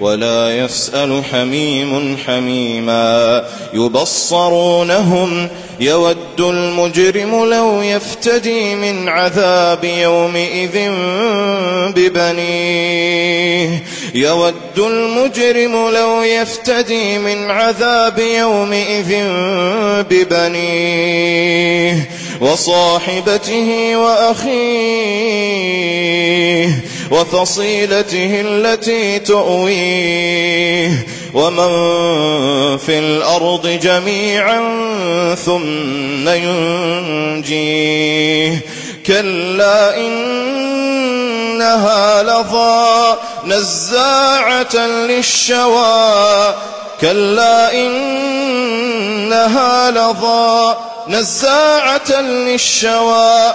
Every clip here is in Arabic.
ولا يسأل حميم حميما يبصرونهم يود المجرم لو يفتدي من عذاب يومئذ ببنيه. يود المجرم لو يفتدي من عذاب يومئذ ببنيه وصاحبته وأخيه. وفصيلته التي تؤويه. ومن في الأرض جميعا ثم ينجيه. كلا إنها لظى نزاعة للشوى. كلا إنها لظى نزاعة للشوى.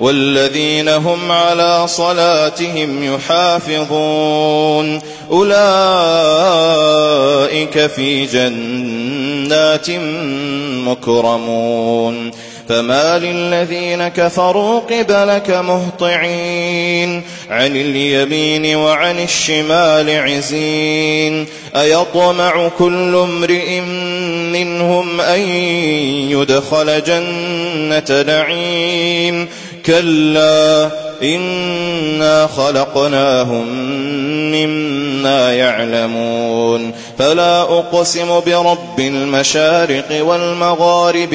والذين هم على صلاتهم يحافظون. أولئك في جنات مكرمون. فما للذين كفروا قبلك مهطعين. عن اليمين وعن الشمال عزين. أيطمع كل امرئ منهم أن يدخل جنة نعيم. كلا إنا خلقناهم مما يعلمون فلا أقسم برب المشارق والمغارب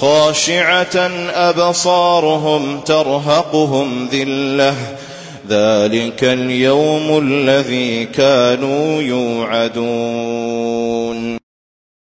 خاشعة أبصارهم ترهقهم ذلة. ذلك اليوم الذي كانوا يوعدون.